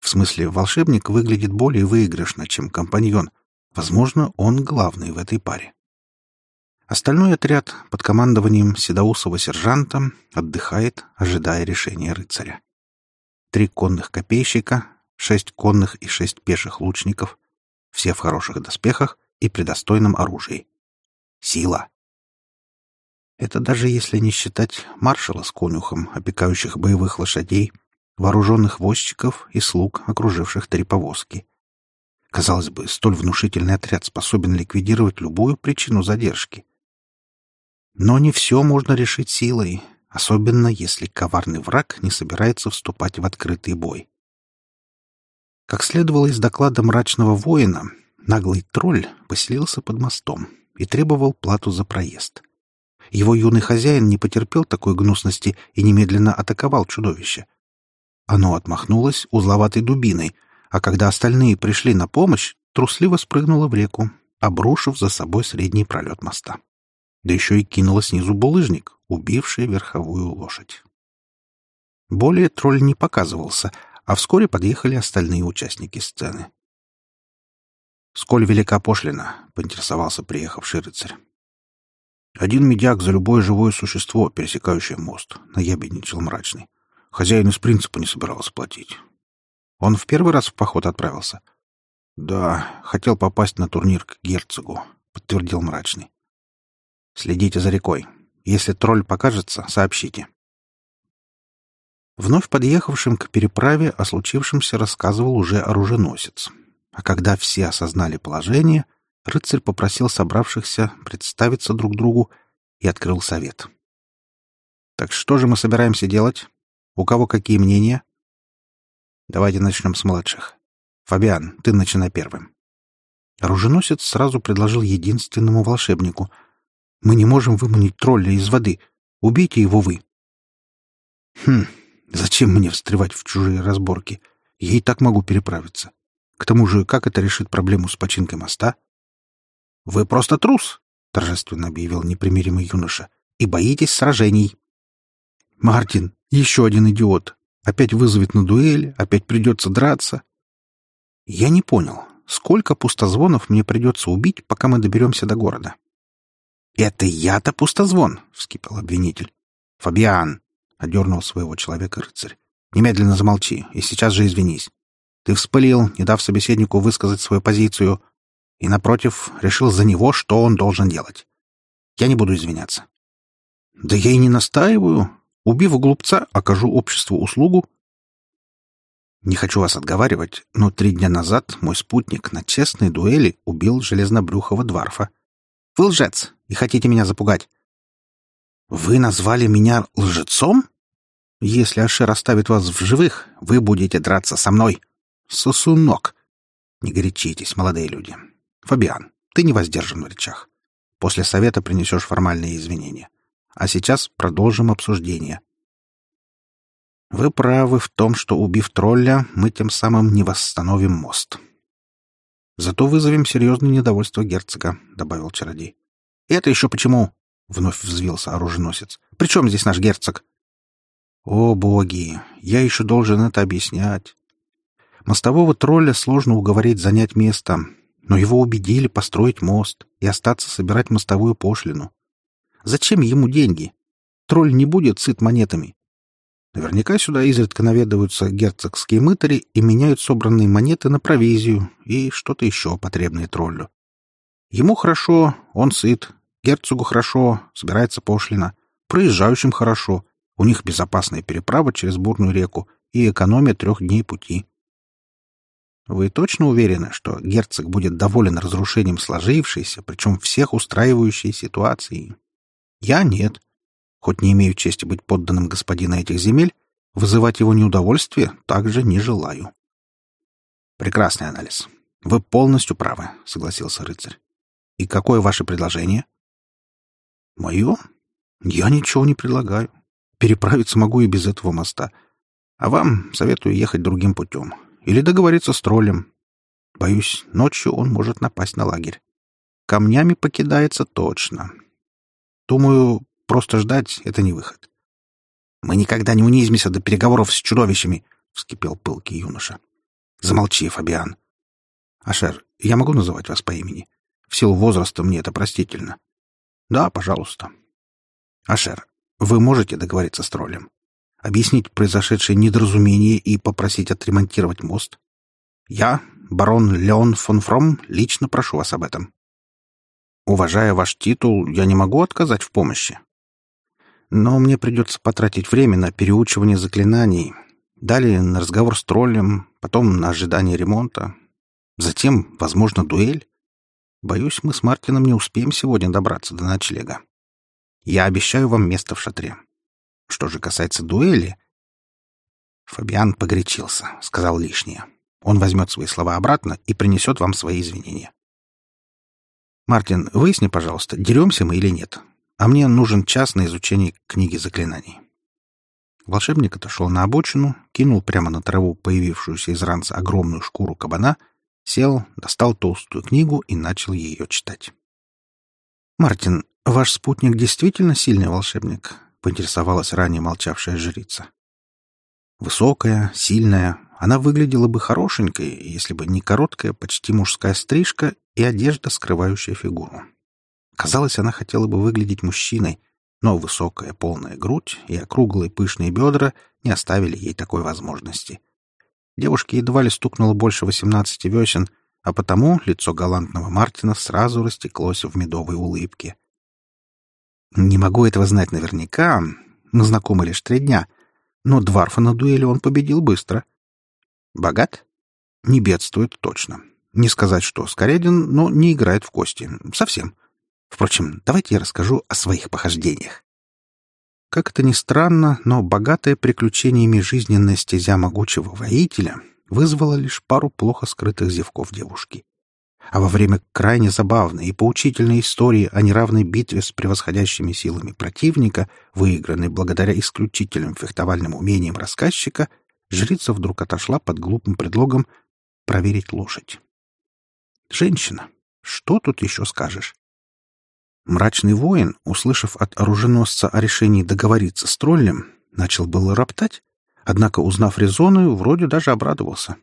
В смысле, волшебник выглядит более выигрышно, чем компаньон. Возможно, он главный в этой паре. Остальной отряд под командованием седоусого сержанта отдыхает, ожидая решения рыцаря. Три конных копейщика, шесть конных и шесть пеших лучников, все в хороших доспехах и при достойном оружии. Сила. Это даже если не считать маршала с конюхом, опекающих боевых лошадей, вооруженных возчиков и слуг, окруживших три повозки. Казалось бы, столь внушительный отряд способен ликвидировать любую причину задержки. Но не все можно решить силой, особенно если коварный враг не собирается вступать в открытый бой. Как следовало из доклада мрачного воина, наглый тролль поселился под мостом и требовал плату за проезд. Его юный хозяин не потерпел такой гнусности и немедленно атаковал чудовище. Оно отмахнулось узловатой дубиной, а когда остальные пришли на помощь, трусливо спрыгнуло в реку, обрушив за собой средний пролет моста да еще и кинула снизу булыжник, убивший верховую лошадь. Более тролль не показывался, а вскоре подъехали остальные участники сцены. «Сколь велика пошлина?» — поинтересовался приехавший рыцарь. «Один медяк за любое живое существо, пересекающее мост», — наябедничал мрачный. Хозяин из принципа не собирался платить. Он в первый раз в поход отправился. «Да, хотел попасть на турнир к герцогу», — подтвердил мрачный. Следите за рекой. Если тролль покажется, сообщите. Вновь подъехавшим к переправе о случившемся рассказывал уже оруженосец. А когда все осознали положение, рыцарь попросил собравшихся представиться друг другу и открыл совет. «Так что же мы собираемся делать? У кого какие мнения?» «Давайте начнем с младших. Фабиан, ты начинай первым». Оруженосец сразу предложил единственному волшебнику — мы не можем выманить тролля из воды. Убейте его вы. Хм, зачем мне встревать в чужие разборки? Я и так могу переправиться. К тому же, как это решит проблему с починкой моста? Вы просто трус, торжественно объявил непримиримый юноша, и боитесь сражений. Мартин, еще один идиот. Опять вызовет на дуэль, опять придется драться. Я не понял, сколько пустозвонов мне придется убить, пока мы доберемся до города. «Это я-то пустозвон!» — вскипел обвинитель. «Фабиан!» — одернул своего человека рыцарь. «Немедленно замолчи и сейчас же извинись. Ты вспылил, не дав собеседнику высказать свою позицию, и, напротив, решил за него, что он должен делать. Я не буду извиняться». «Да я и не настаиваю. Убив глупца, окажу обществу услугу». Не хочу вас отговаривать, но три дня назад мой спутник на честной дуэли убил железнобрюхого дварфа. «Вы лжец! и хотите меня запугать. Вы назвали меня лжецом? Если Ашер оставит вас в живых, вы будете драться со мной. Сосунок. Не горячитесь, молодые люди. Фабиан, ты не воздержан в речах. После совета принесешь формальные извинения. А сейчас продолжим обсуждение. Вы правы в том, что, убив тролля, мы тем самым не восстановим мост. Зато вызовем серьезное недовольство герцога, — добавил чародей. — Это еще почему? — вновь взвился оруженосец. — При чем здесь наш герцог? — О, боги! Я еще должен это объяснять. Мостового тролля сложно уговорить занять место, но его убедили построить мост и остаться собирать мостовую пошлину. Зачем ему деньги? Тролль не будет сыт монетами. Наверняка сюда изредка наведываются герцогские мытари и меняют собранные монеты на провизию и что-то еще потребное троллю. Ему хорошо, он сыт, герцогу хорошо, собирается пошлина, проезжающим хорошо, у них безопасная переправа через бурную реку и экономия трех дней пути. Вы точно уверены, что герцог будет доволен разрушением сложившейся, причем всех устраивающей ситуации? Я нет. Хоть не имею чести быть подданным господина этих земель, вызывать его неудовольствие также не желаю. Прекрасный анализ. Вы полностью правы, согласился рыцарь. И какое ваше предложение? Мое? Я ничего не предлагаю. Переправиться могу и без этого моста. А вам советую ехать другим путем. Или договориться с троллем. Боюсь, ночью он может напасть на лагерь. Камнями покидается точно. Думаю, Просто ждать — это не выход. «Мы никогда не унизимся до переговоров с чудовищами!» — вскипел пылкий юноша. «Замолчи, Фабиан!» «Ашер, я могу называть вас по имени? В силу возраста мне это простительно». «Да, пожалуйста». «Ашер, вы можете договориться с троллем? Объяснить произошедшее недоразумение и попросить отремонтировать мост? Я, барон Леон фон Фром, лично прошу вас об этом. Уважая ваш титул, я не могу отказать в помощи но мне придется потратить время на переучивание заклинаний, далее на разговор с троллем, потом на ожидание ремонта, затем, возможно, дуэль. Боюсь, мы с Мартином не успеем сегодня добраться до ночлега. Я обещаю вам место в шатре. Что же касается дуэли... Фабиан погорячился, сказал лишнее. Он возьмет свои слова обратно и принесет вам свои извинения. «Мартин, выясни, пожалуйста, деремся мы или нет а мне нужен час на изучение книги заклинаний. Волшебник отошел на обочину, кинул прямо на траву появившуюся из ранца огромную шкуру кабана, сел, достал толстую книгу и начал ее читать. «Мартин, ваш спутник действительно сильный волшебник?» — поинтересовалась ранее молчавшая жрица. Высокая, сильная, она выглядела бы хорошенькой, если бы не короткая, почти мужская стрижка и одежда, скрывающая фигуру. Казалось, она хотела бы выглядеть мужчиной, но высокая полная грудь и округлые пышные бедра не оставили ей такой возможности. Девушке едва ли стукнуло больше восемнадцати весен, а потому лицо галантного Мартина сразу растеклось в медовой улыбке. «Не могу этого знать наверняка, мы знакомы лишь три дня, но Дварфа на дуэли он победил быстро. Богат? Не бедствует точно. Не сказать, что скореден, но не играет в кости. Совсем. Впрочем, давайте я расскажу о своих похождениях. Как это ни странно, но богатая приключениями жизненная стезя могучего воителя вызвала лишь пару плохо скрытых зевков девушки. А во время крайне забавной и поучительной истории о неравной битве с превосходящими силами противника, выигранной благодаря исключительным фехтовальным умениям рассказчика, жрица вдруг отошла под глупым предлогом проверить лошадь. Женщина. Что тут еще скажешь? Мрачный воин, услышав от оруженосца о решении договориться с троллем, начал было роптать, однако, узнав резону, вроде даже обрадовался.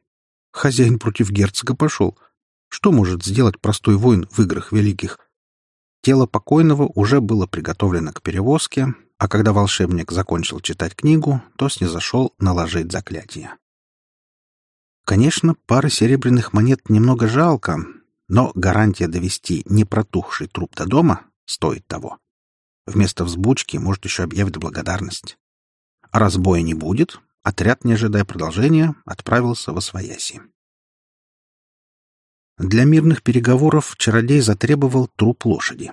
Хозяин против герцога пошел. Что может сделать простой воин в играх великих? Тело покойного уже было приготовлено к перевозке, а когда волшебник закончил читать книгу, то снизошел наложить заклятие. Конечно, пары серебряных монет немного жалко, но гарантия довести непротухший труп до дома Стоит того. Вместо взбучки, может, еще объявит благодарность. А разбоя не будет, отряд, не ожидая продолжения, отправился во свояси. Для мирных переговоров чародей затребовал труп лошади.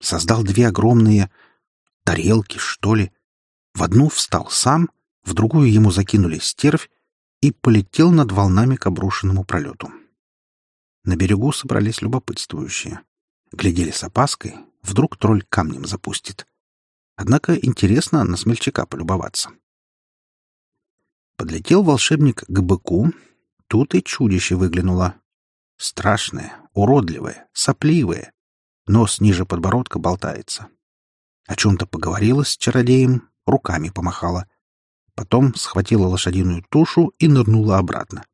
Создал две огромные тарелки, что ли. В одну встал сам, в другую ему закинули стервь и полетел над волнами к обрушенному пролету. На берегу собрались любопытствующие. Глядели с опаской, вдруг тролль камнем запустит. Однако интересно на смельчака полюбоваться. Подлетел волшебник к быку, тут и чудище выглянуло. Страшное, уродливое, сопливое. Нос ниже подбородка болтается. О чем-то поговорила с чародеем, руками помахала. Потом схватила лошадиную тушу и нырнула обратно.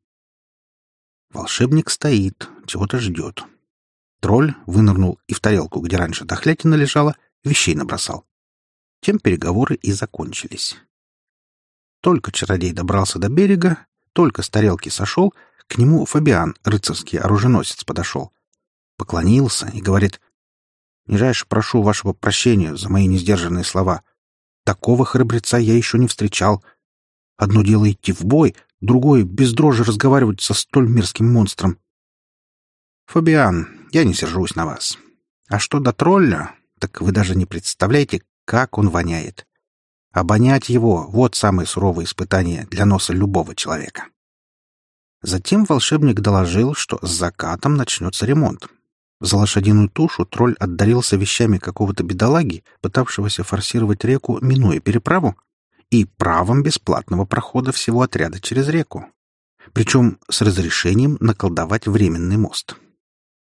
Волшебник стоит, чего-то ждет. Тролль вынырнул и в тарелку, где раньше дохлятина лежала, вещей набросал. Тем переговоры и закончились. Только чародей добрался до берега, только с тарелки сошел, к нему Фабиан, рыцарский оруженосец, подошел. Поклонился и говорит, «Нижайше прошу вашего прощения за мои несдержанные слова. Такого храбреца я еще не встречал. Одно дело идти в бой, другое — без дрожи разговаривать со столь мерзким монстром. Фабиан, я не сержусь на вас. А что до тролля, так вы даже не представляете, как он воняет. Обонять его — вот самое суровое испытание для носа любого человека. Затем волшебник доложил, что с закатом начнется ремонт. За лошадиную тушу тролль отдарился вещами какого-то бедолаги, пытавшегося форсировать реку, минуя переправу, и правом бесплатного прохода всего отряда через реку. Причем с разрешением наколдовать временный мост.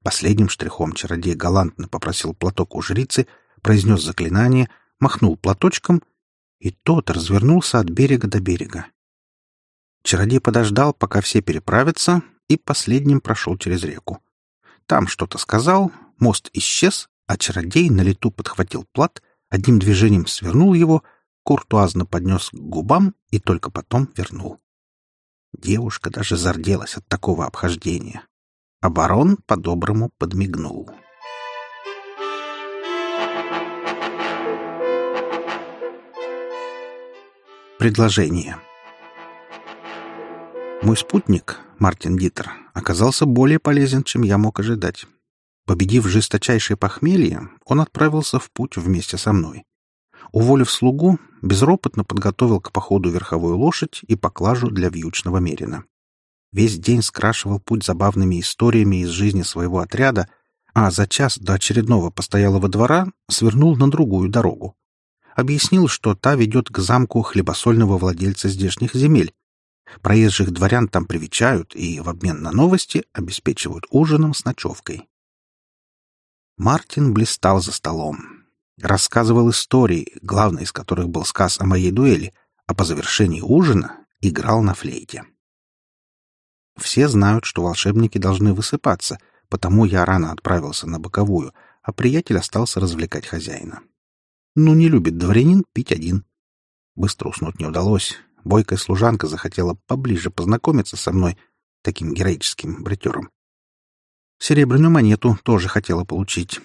Последним штрихом чародей галантно попросил платок у жрицы, произнес заклинание, махнул платочком, и тот развернулся от берега до берега. Чародей подождал, пока все переправятся, и последним прошел через реку. Там что-то сказал, мост исчез, а чародей на лету подхватил плат, одним движением свернул его, куртуазно поднес к губам и только потом вернул. Девушка даже зарделась от такого обхождения. А барон по-доброму подмигнул. Предложение. Мой спутник, Мартин Дитер, оказался более полезен, чем я мог ожидать. Победив жесточайшее похмелье, он отправился в путь вместе со мной. Уволив слугу, безропотно подготовил к походу верховую лошадь и поклажу для вьючного мерина. Весь день скрашивал путь забавными историями из жизни своего отряда, а за час до очередного постоялого двора свернул на другую дорогу. Объяснил, что та ведет к замку хлебосольного владельца здешних земель, Проезжих дворян там привечают и в обмен на новости обеспечивают ужином с ночевкой. Мартин блистал за столом. Рассказывал истории, главной из которых был сказ о моей дуэли, а по завершении ужина играл на флейте. Все знают, что волшебники должны высыпаться, потому я рано отправился на боковую, а приятель остался развлекать хозяина. Ну, не любит дворянин пить один. Быстро уснуть не удалось, бойкая служанка захотела поближе познакомиться со мной, таким героическим бритером. Серебряную монету тоже хотела получить.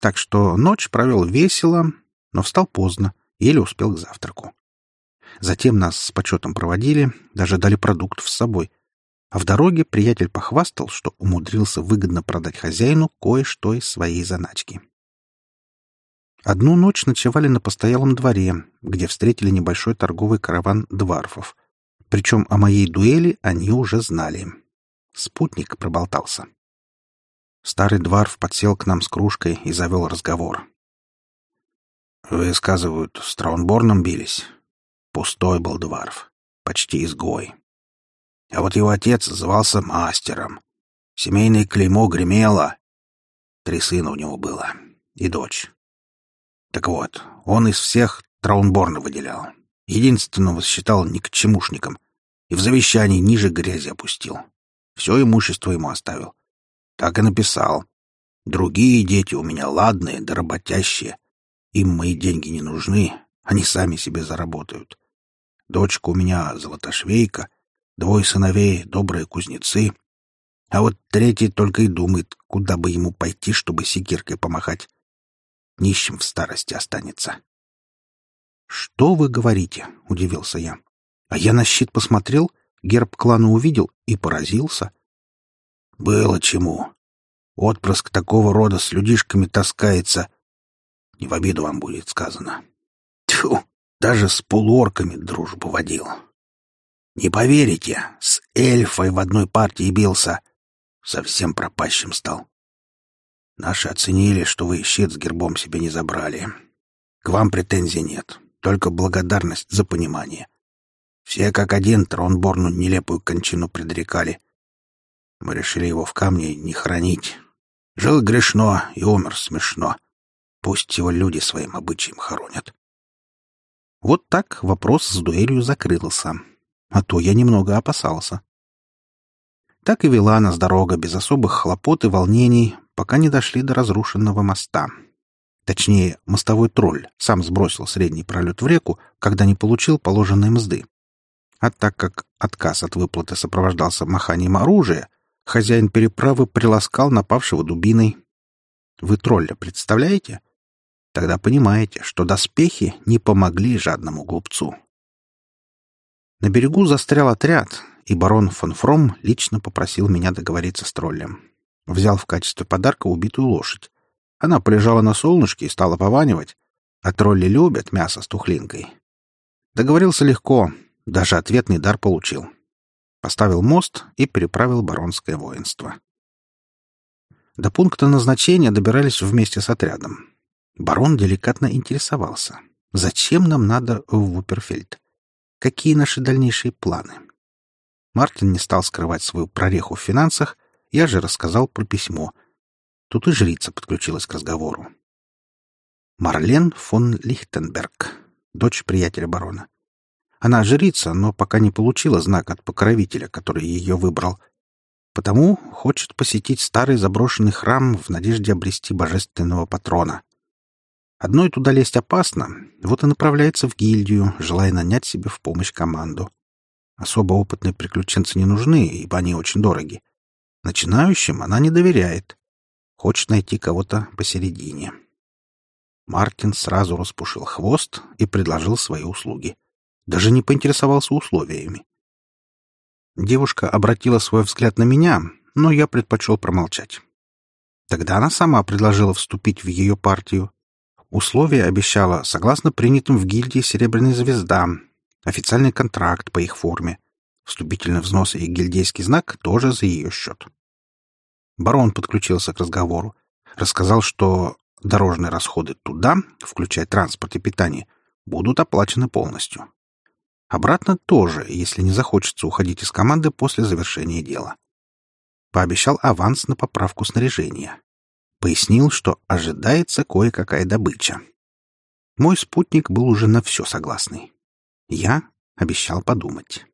Так что ночь провел весело, но встал поздно, еле успел к завтраку. Затем нас с почетом проводили, даже дали продуктов с собой. А в дороге приятель похвастал, что умудрился выгодно продать хозяину кое-что из своей заначки. Одну ночь ночевали на постоялом дворе, где встретили небольшой торговый караван дварфов. Причем о моей дуэли они уже знали. Спутник проболтался. Старый дварф подсел к нам с кружкой и завел разговор. «Вы, сказывают, с Траунборном бились?» Пустой был дварф, почти изгой. А вот его отец звался мастером. Семейное клеймо гремело. Три сына у него было и дочь. Так вот, он из всех Траунборна выделял. Единственного считал никчемушником. И в завещании ниже грязи опустил. Все имущество ему оставил. Так и написал. Другие дети у меня ладные да работящие. Им мои деньги не нужны, они сами себе заработают. Дочка у меня золотошвейка, двое сыновей — добрые кузнецы. А вот третий только и думает, куда бы ему пойти, чтобы секиркой помахать нищим в старости останется. «Что вы говорите?» — удивился я. А я на щит посмотрел, герб клана увидел и поразился. «Было чему. Отпрыск такого рода с людишками таскается. Не в обиду вам будет сказано. Тьфу, даже с полуорками дружбу водил. Не поверите, с эльфой в одной партии бился. Совсем пропащим стал. Наши оценили, что вы щит с гербом себе не забрали. К вам претензий нет, только благодарность за понимание. Все как один Тронборну нелепую кончину предрекали. Мы решили его в камне не хранить. Жил грешно и умер смешно. Пусть его люди своим обычаем хоронят. Вот так вопрос с дуэлью закрылся. А то я немного опасался. Так и вела нас дорога без особых хлопот и волнений, пока не дошли до разрушенного моста. Точнее, мостовой тролль сам сбросил средний пролет в реку, когда не получил положенной мзды. А так как отказ от выплаты сопровождался маханием оружия, хозяин переправы приласкал напавшего дубиной. Вы тролля представляете? Тогда понимаете, что доспехи не помогли жадному глупцу. На берегу застрял отряд, и барон фон Фром лично попросил меня договориться с троллем. Взял в качестве подарка убитую лошадь. Она полежала на солнышке и стала пованивать, а тролли любят мясо с тухлинкой. Договорился легко, даже ответный дар получил. Поставил мост и переправил баронское воинство. До пункта назначения добирались вместе с отрядом. Барон деликатно интересовался. «Зачем нам надо в Вуперфельд? Какие наши дальнейшие планы?» Мартин не стал скрывать свою прореху в финансах, я же рассказал про письмо. Тут и жрица подключилась к разговору. Марлен фон Лихтенберг, дочь приятеля барона. Она жрица, но пока не получила знак от покровителя, который ее выбрал. Потому хочет посетить старый заброшенный храм в надежде обрести божественного патрона. Одной туда лезть опасно, вот и направляется в гильдию, желая нанять себе в помощь команду. Особо опытные приключенцы не нужны, ибо они очень дороги. Начинающим она не доверяет. Хочет найти кого-то посередине. Мартин сразу распушил хвост и предложил свои услуги. Даже не поинтересовался условиями. Девушка обратила свой взгляд на меня, но я предпочел промолчать. Тогда она сама предложила вступить в ее партию. Условия обещала, согласно принятым в гильдии «Серебряная звезда», официальный контракт по их форме, вступительный взнос и гильдейский знак тоже за ее счет. Барон подключился к разговору, рассказал, что дорожные расходы туда, включая транспорт и питание, будут оплачены полностью. Обратно тоже, если не захочется уходить из команды после завершения дела. Пообещал аванс на поправку снаряжения. Пояснил, что ожидается кое-какая добыча. Мой спутник был уже на все согласный. Я обещал подумать.